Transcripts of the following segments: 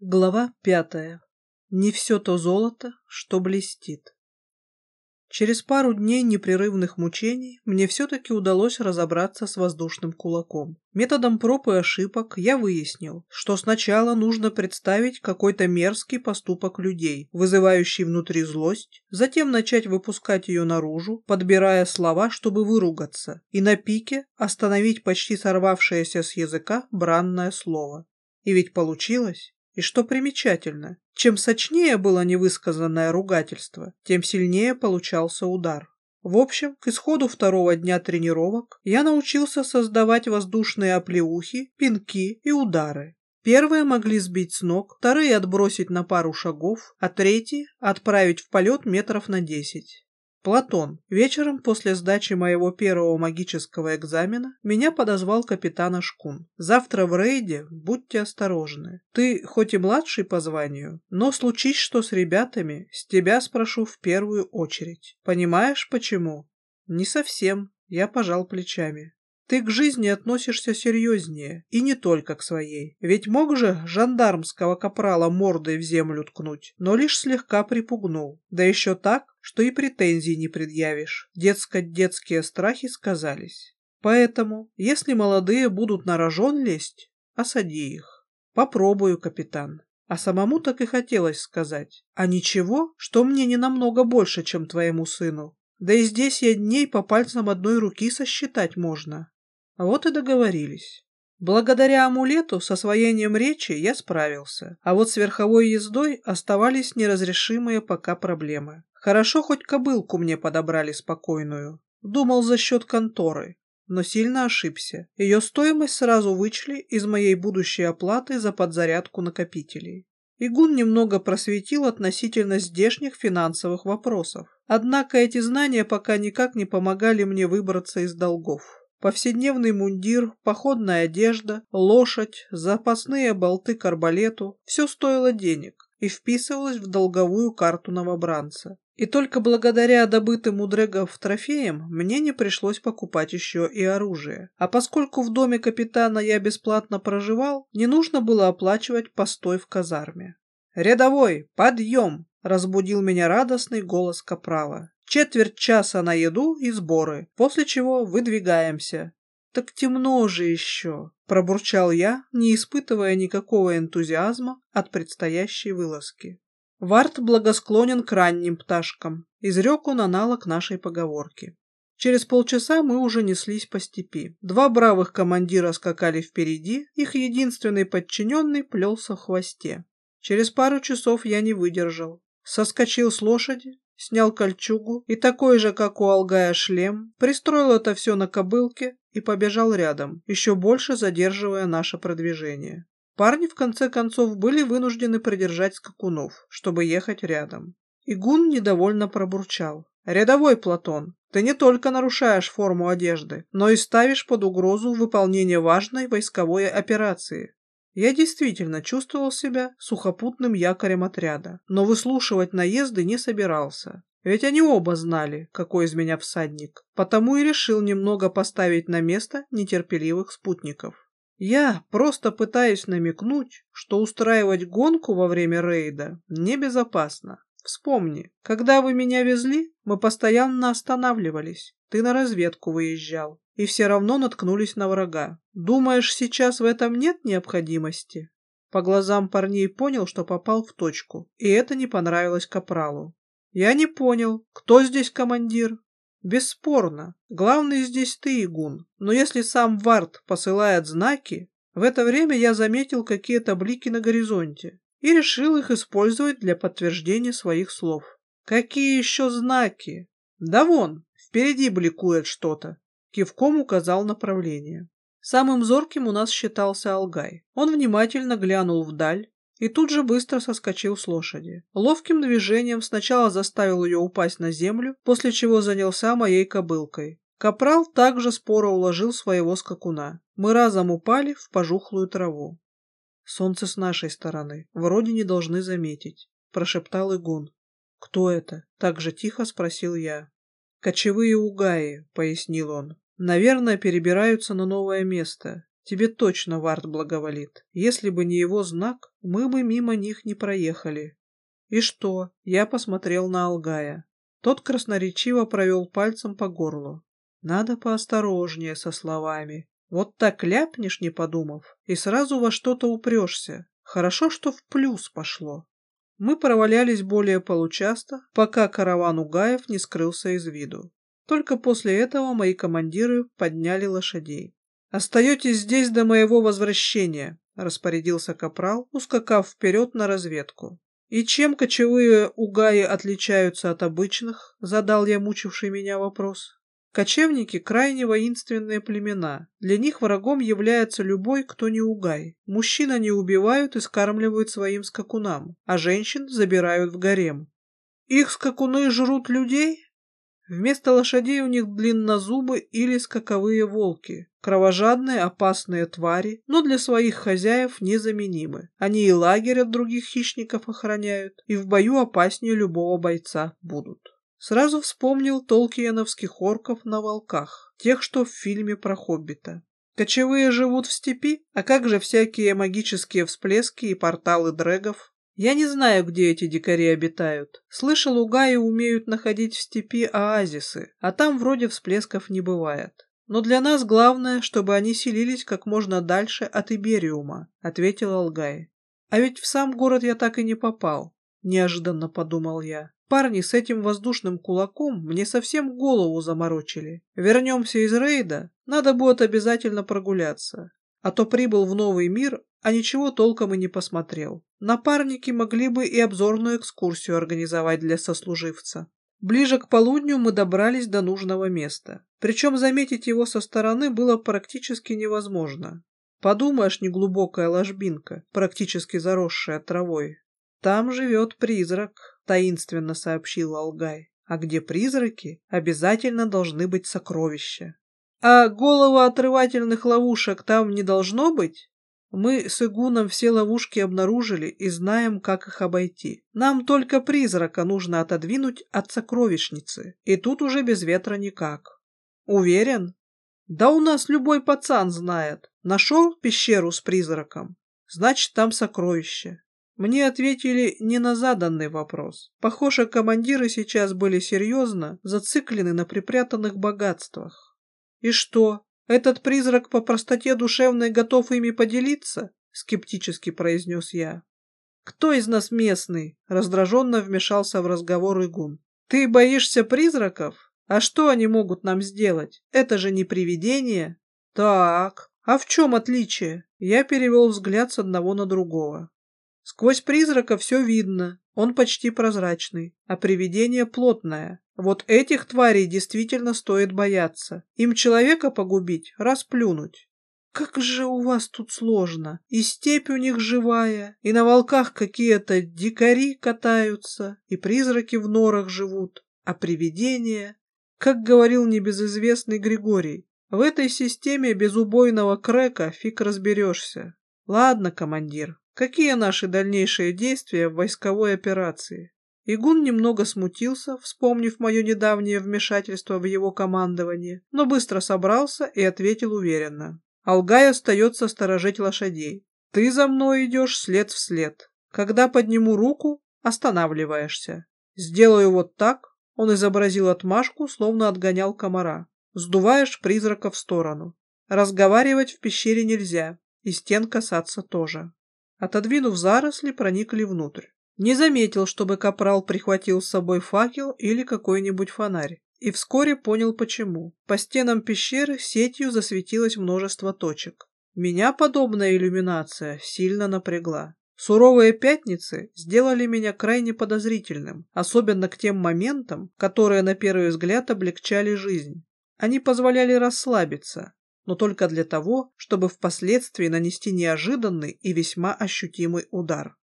Глава пятая. Не все то золото, что блестит. Через пару дней непрерывных мучений мне все-таки удалось разобраться с воздушным кулаком. Методом проб и ошибок я выяснил, что сначала нужно представить какой-то мерзкий поступок людей, вызывающий внутри злость, затем начать выпускать ее наружу, подбирая слова, чтобы выругаться, и на пике остановить почти сорвавшееся с языка бранное слово. И ведь получилось. И что примечательно, чем сочнее было невысказанное ругательство, тем сильнее получался удар. В общем, к исходу второго дня тренировок я научился создавать воздушные оплеухи, пинки и удары. Первые могли сбить с ног, вторые отбросить на пару шагов, а третьи отправить в полет метров на десять. Платон. Вечером после сдачи моего первого магического экзамена меня подозвал капитан Ашкун. Завтра в рейде будьте осторожны. Ты хоть и младший по званию, но случись что с ребятами, с тебя спрошу в первую очередь. Понимаешь почему? Не совсем. Я пожал плечами. Ты к жизни относишься серьезнее, и не только к своей. Ведь мог же жандармского капрала мордой в землю ткнуть, но лишь слегка припугнул. Да еще так, что и претензий не предъявишь. Детско-детские страхи сказались. Поэтому, если молодые будут на рожон лезть, осади их. Попробую, капитан. А самому так и хотелось сказать. А ничего, что мне не намного больше, чем твоему сыну. Да и здесь я дней по пальцам одной руки сосчитать можно. Вот и договорились. Благодаря амулету с освоением речи я справился, а вот с верховой ездой оставались неразрешимые пока проблемы. Хорошо хоть кобылку мне подобрали спокойную. Думал за счет конторы, но сильно ошибся. Ее стоимость сразу вычли из моей будущей оплаты за подзарядку накопителей. Игун немного просветил относительно здешних финансовых вопросов. Однако эти знания пока никак не помогали мне выбраться из долгов. Повседневный мундир, походная одежда, лошадь, запасные болты к арбалету – все стоило денег и вписывалось в долговую карту новобранца. И только благодаря добытым у дрэгов трофеям мне не пришлось покупать еще и оружие. А поскольку в доме капитана я бесплатно проживал, не нужно было оплачивать постой в казарме. «Рядовой, подъем!» – разбудил меня радостный голос капрала. Четверть часа на еду и сборы, после чего выдвигаемся. Так темно же еще, пробурчал я, не испытывая никакого энтузиазма от предстоящей вылазки. Варт благосклонен к ранним пташкам, изрек он аналог нашей поговорки. Через полчаса мы уже неслись по степи. Два бравых командира скакали впереди, их единственный подчиненный плелся в хвосте. Через пару часов я не выдержал. Соскочил с лошади, снял кольчугу и такой же, как у Алгая, шлем, пристроил это все на кобылке и побежал рядом, еще больше задерживая наше продвижение. Парни, в конце концов, были вынуждены придержать скакунов, чтобы ехать рядом. Игун недовольно пробурчал. «Рядовой Платон, ты не только нарушаешь форму одежды, но и ставишь под угрозу выполнение важной войсковой операции. Я действительно чувствовал себя сухопутным якорем отряда, но выслушивать наезды не собирался. Ведь они оба знали, какой из меня всадник, потому и решил немного поставить на место нетерпеливых спутников. Я просто пытаюсь намекнуть, что устраивать гонку во время рейда небезопасно. Вспомни, когда вы меня везли, мы постоянно останавливались. Ты на разведку выезжал и все равно наткнулись на врага. Думаешь, сейчас в этом нет необходимости? По глазам парней понял, что попал в точку, и это не понравилось Капралу. Я не понял, кто здесь командир? Бесспорно, главный здесь ты, Игун, но если сам Вард посылает знаки, в это время я заметил какие-то блики на горизонте и решил их использовать для подтверждения своих слов. Какие еще знаки? Да вон, впереди бликует что-то. Кивком указал направление. Самым зорким у нас считался Алгай. Он внимательно глянул вдаль и тут же быстро соскочил с лошади. Ловким движением сначала заставил ее упасть на землю, после чего занялся моей кобылкой. Капрал также споро уложил своего скакуна. Мы разом упали в пожухлую траву. «Солнце с нашей стороны. Вроде не должны заметить», — прошептал Игун. «Кто это?» — так же тихо спросил я. «Кочевые угаи», — пояснил он. «Наверное, перебираются на новое место. Тебе точно Вард благоволит. Если бы не его знак, мы бы мимо них не проехали. И что? Я посмотрел на Алгая. Тот красноречиво провел пальцем по горлу. Надо поосторожнее со словами. Вот так ляпнешь, не подумав, и сразу во что-то упрешься. Хорошо, что в плюс пошло. Мы провалялись более получаса, пока караван Угаев не скрылся из виду. Только после этого мои командиры подняли лошадей. «Остаетесь здесь до моего возвращения», — распорядился капрал, ускакав вперед на разведку. «И чем кочевые угаи отличаются от обычных?» — задал я мучивший меня вопрос. Кочевники – крайне воинственные племена. Для них врагом является любой, кто не угай. Мужчин они убивают и скармливают своим скакунам, а женщин забирают в гарем. Их скакуны жрут людей? Вместо лошадей у них длиннозубы или скаковые волки. Кровожадные, опасные твари, но для своих хозяев незаменимы. Они и лагерь от других хищников охраняют, и в бою опаснее любого бойца будут. Сразу вспомнил толкиеновских орков на волках, тех, что в фильме про Хоббита. Кочевые живут в степи, а как же всякие магические всплески и порталы дрэгов? Я не знаю, где эти дикари обитают. Слышал, угаи умеют находить в степи оазисы, а там вроде всплесков не бывает. Но для нас главное, чтобы они селились как можно дальше от Ибериума, ответил Алгай. А ведь в сам город я так и не попал, неожиданно подумал я. Парни с этим воздушным кулаком мне совсем голову заморочили. Вернемся из рейда, надо будет обязательно прогуляться. А то прибыл в новый мир, а ничего толком и не посмотрел. Напарники могли бы и обзорную экскурсию организовать для сослуживца. Ближе к полудню мы добрались до нужного места. Причем заметить его со стороны было практически невозможно. Подумаешь, неглубокая ложбинка, практически заросшая травой. Там живет призрак таинственно сообщил Алгай. А где призраки, обязательно должны быть сокровища. А головоотрывательных ловушек там не должно быть? Мы с Игуном все ловушки обнаружили и знаем, как их обойти. Нам только призрака нужно отодвинуть от сокровищницы, и тут уже без ветра никак. Уверен? Да у нас любой пацан знает. Нашел пещеру с призраком? Значит, там сокровище. Мне ответили не на заданный вопрос. Похоже, командиры сейчас были серьезно зациклены на припрятанных богатствах. И что, этот призрак по простоте душевной готов ими поделиться? Скептически произнес я. Кто из нас местный? Раздраженно вмешался в разговор Игун. Ты боишься призраков? А что они могут нам сделать? Это же не привидение. Так, а в чем отличие? Я перевел взгляд с одного на другого. Сквозь призрака все видно, он почти прозрачный, а привидение плотное. Вот этих тварей действительно стоит бояться. Им человека погубить, расплюнуть. Как же у вас тут сложно. И степь у них живая, и на волках какие-то дикари катаются, и призраки в норах живут, а привидения... Как говорил небезызвестный Григорий, в этой системе без убойного крека фиг разберешься. Ладно, командир, Какие наши дальнейшие действия в войсковой операции? Игун немного смутился, вспомнив мое недавнее вмешательство в его командование, но быстро собрался и ответил уверенно. Алгай остается сторожить лошадей. Ты за мной идешь след в след. Когда подниму руку, останавливаешься. Сделаю вот так, он изобразил отмашку, словно отгонял комара. Сдуваешь призрака в сторону. Разговаривать в пещере нельзя, и стен касаться тоже. Отодвинув заросли, проникли внутрь. Не заметил, чтобы капрал прихватил с собой факел или какой-нибудь фонарь. И вскоре понял почему. По стенам пещеры сетью засветилось множество точек. Меня подобная иллюминация сильно напрягла. Суровые пятницы сделали меня крайне подозрительным, особенно к тем моментам, которые на первый взгляд облегчали жизнь. Они позволяли расслабиться, но только для того, чтобы впоследствии нанести неожиданный и весьма ощутимый удар.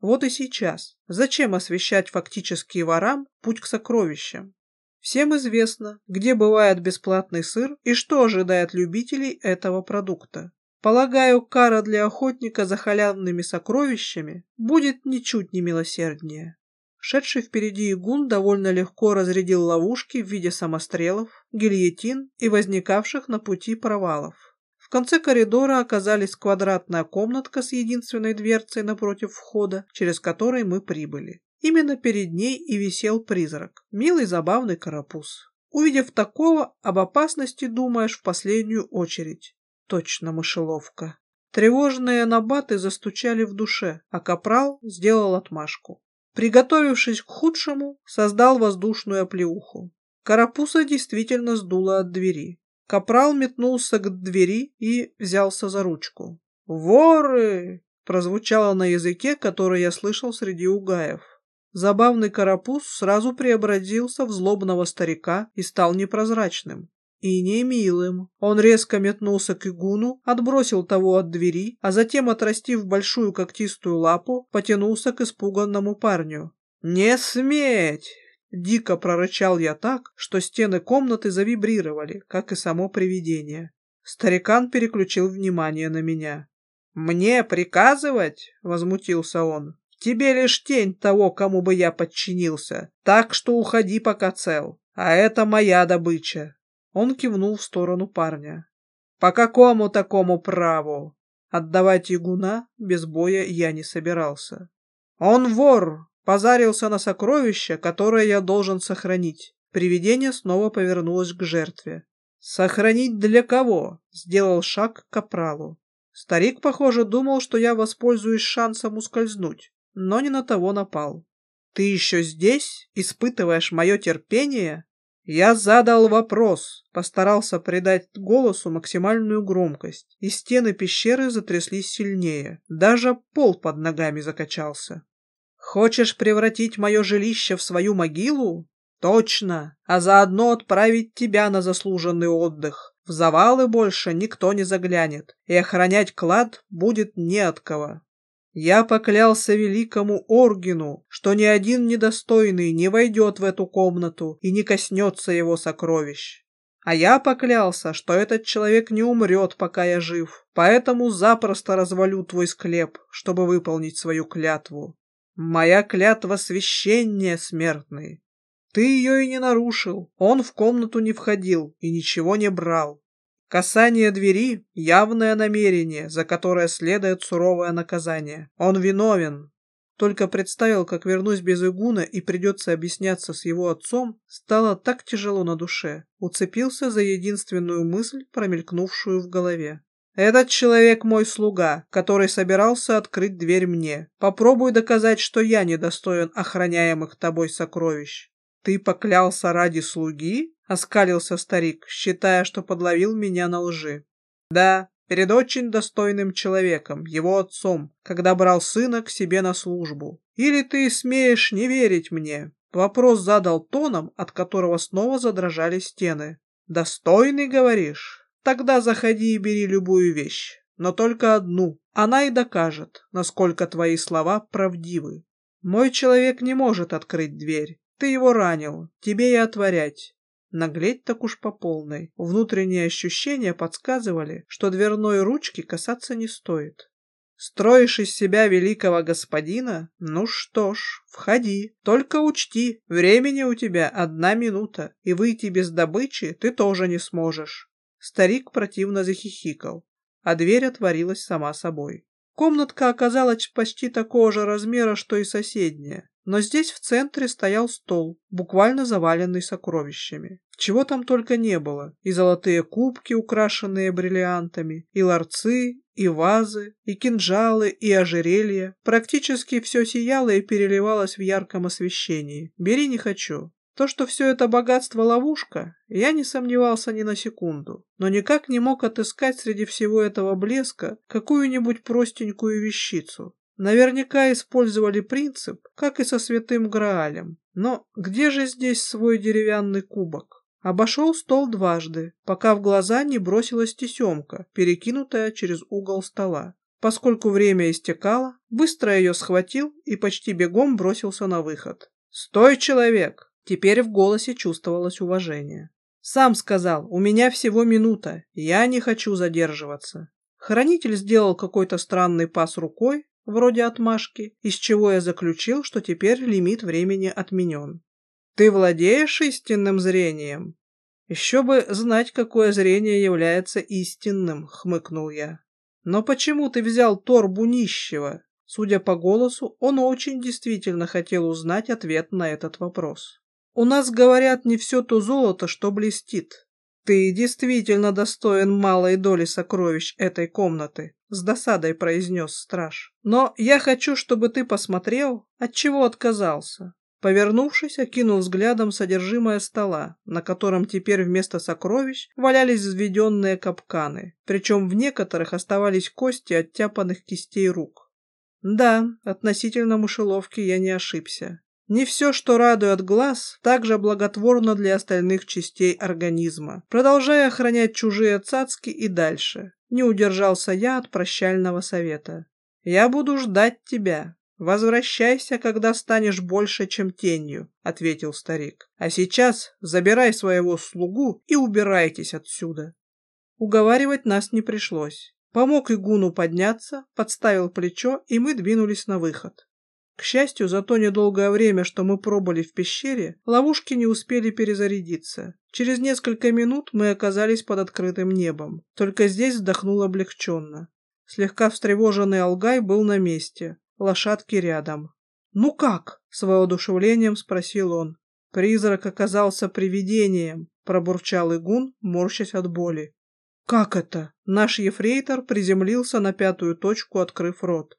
Вот и сейчас. Зачем освещать фактически ворам путь к сокровищам? Всем известно, где бывает бесплатный сыр и что ожидает любителей этого продукта. Полагаю, кара для охотника за халявными сокровищами будет ничуть не милосерднее. Шедший впереди игун довольно легко разрядил ловушки в виде самострелов, гильотин и возникавших на пути провалов. Конце коридора оказались квадратная комнатка с единственной дверцей напротив входа, через которой мы прибыли. Именно перед ней и висел призрак, милый забавный карапуз. Увидев такого, об опасности думаешь в последнюю очередь. Точно мышеловка. Тревожные набаты застучали в душе, а капрал сделал отмашку. Приготовившись к худшему, создал воздушную оплеуху. Карапуса действительно сдуло от двери. Капрал метнулся к двери и взялся за ручку. «Воры!» — прозвучало на языке, который я слышал среди угаев. Забавный карапуз сразу преобразился в злобного старика и стал непрозрачным и не милым. Он резко метнулся к игуну, отбросил того от двери, а затем, отрастив большую когтистую лапу, потянулся к испуганному парню. «Не сметь!» Дико прорычал я так, что стены комнаты завибрировали, как и само привидение. Старикан переключил внимание на меня. «Мне приказывать?» — возмутился он. «Тебе лишь тень того, кому бы я подчинился, так что уходи, пока цел. А это моя добыча. Он кивнул в сторону парня. «По какому такому праву?» Отдавать ягуна без боя я не собирался. «Он вор!» Позарился на сокровище, которое я должен сохранить. Привидение снова повернулось к жертве. «Сохранить для кого?» — сделал шаг к капралу. Старик, похоже, думал, что я воспользуюсь шансом ускользнуть, но не на того напал. «Ты еще здесь? Испытываешь мое терпение?» Я задал вопрос, постарался придать голосу максимальную громкость, и стены пещеры затряслись сильнее, даже пол под ногами закачался. Хочешь превратить мое жилище в свою могилу? Точно, а заодно отправить тебя на заслуженный отдых. В завалы больше никто не заглянет, и охранять клад будет не от кого. Я поклялся великому Оргину, что ни один недостойный не войдет в эту комнату и не коснется его сокровищ. А я поклялся, что этот человек не умрет, пока я жив, поэтому запросто развалю твой склеп, чтобы выполнить свою клятву. Моя клятва священнее смертный. Ты ее и не нарушил, он в комнату не входил и ничего не брал. Касание двери — явное намерение, за которое следует суровое наказание. Он виновен. Только представил, как вернусь без Игуна и придется объясняться с его отцом, стало так тяжело на душе. Уцепился за единственную мысль, промелькнувшую в голове. «Этот человек мой слуга, который собирался открыть дверь мне. Попробуй доказать, что я недостоин охраняемых тобой сокровищ». «Ты поклялся ради слуги?» — оскалился старик, считая, что подловил меня на лжи. «Да, перед очень достойным человеком, его отцом, когда брал сына к себе на службу. Или ты смеешь не верить мне?» Вопрос задал тоном, от которого снова задрожали стены. «Достойный, говоришь? Тогда заходи и бери любую вещь, но только одну. Она и докажет, насколько твои слова правдивы. Мой человек не может открыть дверь. Ты его ранил, тебе и отворять. Наглеть так уж по полной. Внутренние ощущения подсказывали, что дверной ручки касаться не стоит. Строишь из себя великого господина? Ну что ж, входи. Только учти, времени у тебя одна минута, и выйти без добычи ты тоже не сможешь. Старик противно захихикал, а дверь отворилась сама собой. Комнатка оказалась почти такого же размера, что и соседняя. Но здесь в центре стоял стол, буквально заваленный сокровищами. Чего там только не было. И золотые кубки, украшенные бриллиантами, и ларцы, и вазы, и кинжалы, и ожерелья. Практически все сияло и переливалось в ярком освещении. Бери не хочу. То, что все это богатство ловушка, я не сомневался ни на секунду, но никак не мог отыскать среди всего этого блеска какую-нибудь простенькую вещицу. Наверняка использовали принцип, как и со святым Граалем. Но где же здесь свой деревянный кубок? Обошел стол дважды, пока в глаза не бросилась тесемка, перекинутая через угол стола. Поскольку время истекало, быстро ее схватил и почти бегом бросился на выход. «Стой, человек!» Теперь в голосе чувствовалось уважение. «Сам сказал, у меня всего минута, я не хочу задерживаться». Хранитель сделал какой-то странный пас рукой, вроде отмашки, из чего я заключил, что теперь лимит времени отменен. «Ты владеешь истинным зрением?» Еще бы знать, какое зрение является истинным, хмыкнул я. Но почему ты взял торбу нищего? Судя по голосу, он очень действительно хотел узнать ответ на этот вопрос. У нас, говорят, не все то золото, что блестит. Ты действительно достоин малой доли сокровищ этой комнаты, с досадой произнес страж. Но я хочу, чтобы ты посмотрел, от чего отказался. Повернувшись, окинул взглядом содержимое стола, на котором теперь вместо сокровищ валялись взведенные капканы, причем в некоторых оставались кости оттяпанных кистей рук. Да, относительно мышеловки я не ошибся. Не все, что радует глаз, также благотворно для остальных частей организма. Продолжая охранять чужие цацки и дальше, не удержался я от прощального совета. «Я буду ждать тебя. Возвращайся, когда станешь больше, чем тенью», — ответил старик. «А сейчас забирай своего слугу и убирайтесь отсюда». Уговаривать нас не пришлось. Помог Игуну подняться, подставил плечо, и мы двинулись на выход. К счастью, за то недолгое время, что мы пробыли в пещере, ловушки не успели перезарядиться. Через несколько минут мы оказались под открытым небом. Только здесь вздохнул облегченно. Слегка встревоженный Алгай был на месте, лошадки рядом. «Ну как?» — с воодушевлением спросил он. «Призрак оказался привидением», — пробурчал Игун, морщась от боли. «Как это?» Наш ефрейтор приземлился на пятую точку, открыв рот.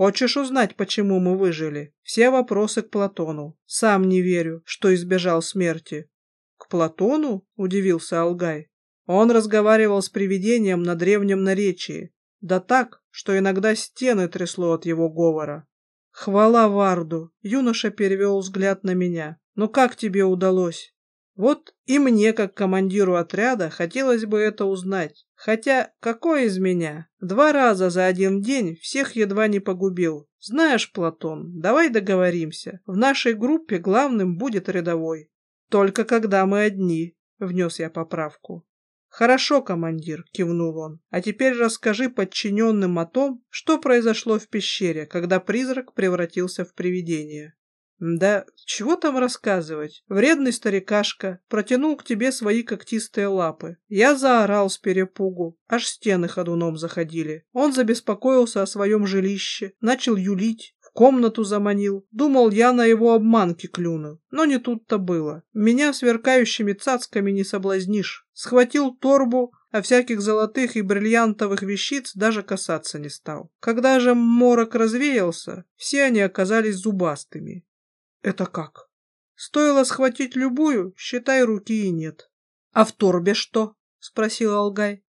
Хочешь узнать, почему мы выжили? Все вопросы к Платону. Сам не верю, что избежал смерти. К Платону? Удивился Алгай. Он разговаривал с привидением на древнем наречии. Да так, что иногда стены трясло от его говора. Хвала Варду! Юноша перевел взгляд на меня. Но как тебе удалось? Вот и мне, как командиру отряда, хотелось бы это узнать. Хотя, какой из меня? Два раза за один день всех едва не погубил. Знаешь, Платон, давай договоримся. В нашей группе главным будет рядовой. Только когда мы одни, внес я поправку. Хорошо, командир, кивнул он. А теперь расскажи подчиненным о том, что произошло в пещере, когда призрак превратился в привидение. Да чего там рассказывать? Вредный старикашка протянул к тебе свои когтистые лапы. Я заорал с перепугу, аж стены ходуном заходили. Он забеспокоился о своем жилище, начал юлить, в комнату заманил. Думал, я на его обманки клюну. Но не тут-то было. Меня сверкающими цацками не соблазнишь. Схватил торбу, а всяких золотых и бриллиантовых вещиц даже касаться не стал. Когда же морок развеялся, все они оказались зубастыми. Это как? Стоило схватить любую, считай, руки и нет. А в торбе что? Спросил Алгай.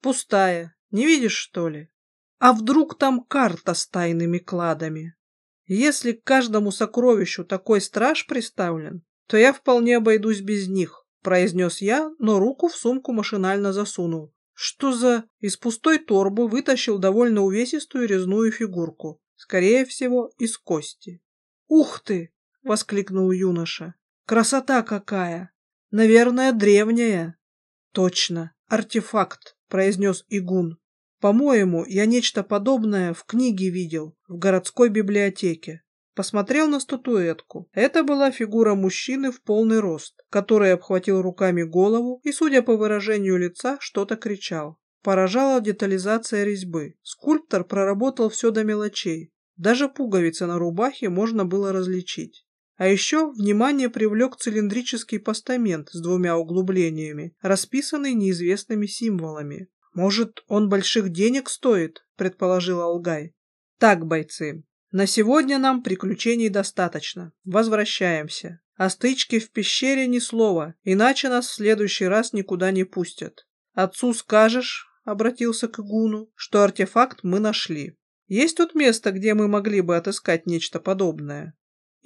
Пустая. Не видишь, что ли? А вдруг там карта с тайными кладами? Если к каждому сокровищу такой страж приставлен, то я вполне обойдусь без них, произнес я, но руку в сумку машинально засунул. Что за... Из пустой торбы вытащил довольно увесистую резную фигурку. Скорее всего, из кости. Ух ты! Воскликнул юноша. Красота какая! Наверное, древняя. Точно, артефакт, произнес Игун. По-моему, я нечто подобное в книге видел, в городской библиотеке. Посмотрел на статуэтку. Это была фигура мужчины в полный рост, который обхватил руками голову и, судя по выражению лица, что-то кричал. Поражала детализация резьбы. Скульптор проработал все до мелочей. Даже пуговицы на рубахе можно было различить. А еще внимание привлек цилиндрический постамент с двумя углублениями, расписанный неизвестными символами. «Может, он больших денег стоит?» – предположил Алгай. «Так, бойцы, на сегодня нам приключений достаточно. Возвращаемся. О стычке в пещере ни слова, иначе нас в следующий раз никуда не пустят. Отцу скажешь, — обратился к Гуну, — что артефакт мы нашли. Есть тут место, где мы могли бы отыскать нечто подобное?»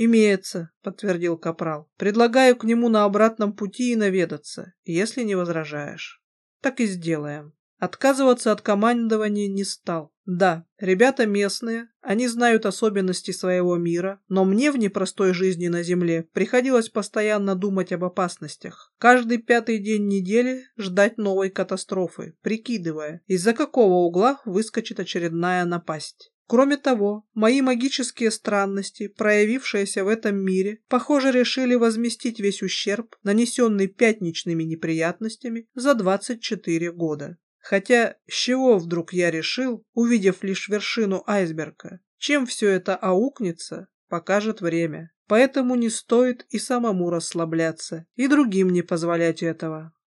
«Имеется», — подтвердил Капрал. «Предлагаю к нему на обратном пути и наведаться, если не возражаешь». «Так и сделаем». Отказываться от командования не стал. Да, ребята местные, они знают особенности своего мира, но мне в непростой жизни на Земле приходилось постоянно думать об опасностях. Каждый пятый день недели ждать новой катастрофы, прикидывая, из-за какого угла выскочит очередная напасть. Кроме того, мои магические странности, проявившиеся в этом мире, похоже, решили возместить весь ущерб, нанесенный пятничными неприятностями за 24 года. Хотя, с чего вдруг я решил, увидев лишь вершину айсберга, чем все это аукнется, покажет время. Поэтому не стоит и самому расслабляться, и другим не позволять этого.